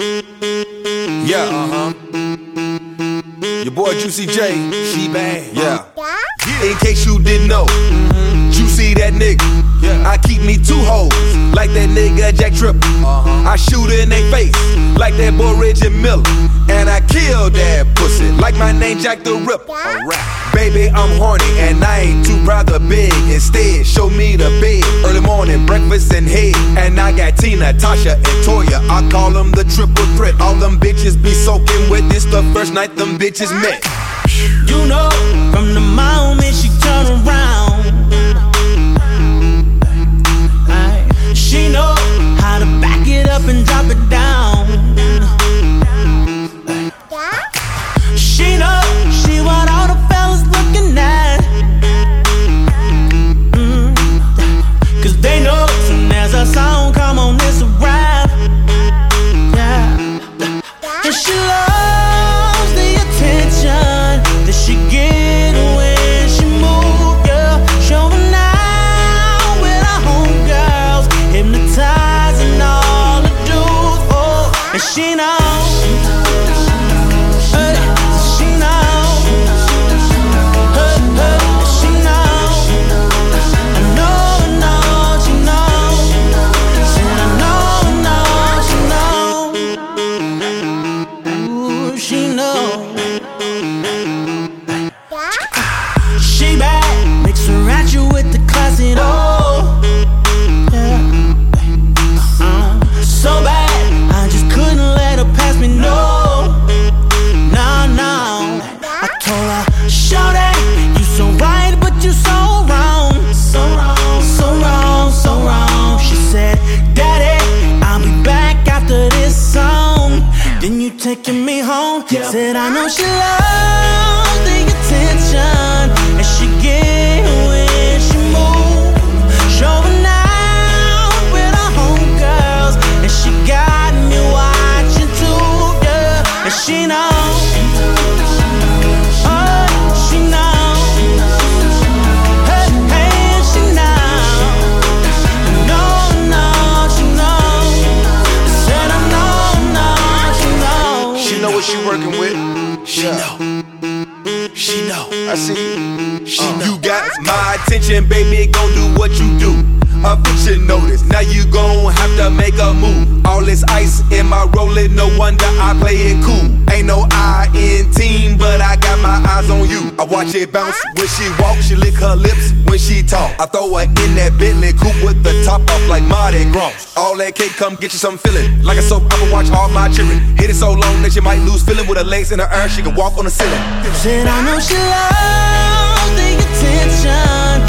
Yeah, uh huh. Your boy Juicy J, she bad. Yeah. In case you didn't know, Juicy that nigga. Yeah. I keep me two hoes, like that nigga Jack Tripper. Uh-huh. I shoot in they face, like that boy Reggie Miller. And I killed that pussy, like my name Jack the Ripper. Alright. Baby, I'm horny, and I ain't too proud to beg. Instead, show me the bed. Early morning, breakfast and head. And I got Tina, Tasha, and Toya. I call them the triple threat. All them bitches be soaking wet. This the first night them bitches met. You know, from the moment she turn around, And she knows. Hey, she knows. You taking me home. Said, I know she loves the attention. Working with. Mm-hmm. She know. She know. I see you. She uh. know. You got my attention, baby. Go do what you do. Eviction notice. Now you gon' have to make a move. All this ice in my rolling, no wonder I play it cool. Ain't no I in I watch it bounce when she walk, she lick her lips when she talk. I throw her in that Bentley coupe with the top off like Mardi Gras. All that cake, come get you some feeling. Like a soap, I'ma watch all my children. Hit it so long that you might lose feeling with her legs in her air. She can walk on the ceiling. Said I know she loves the attention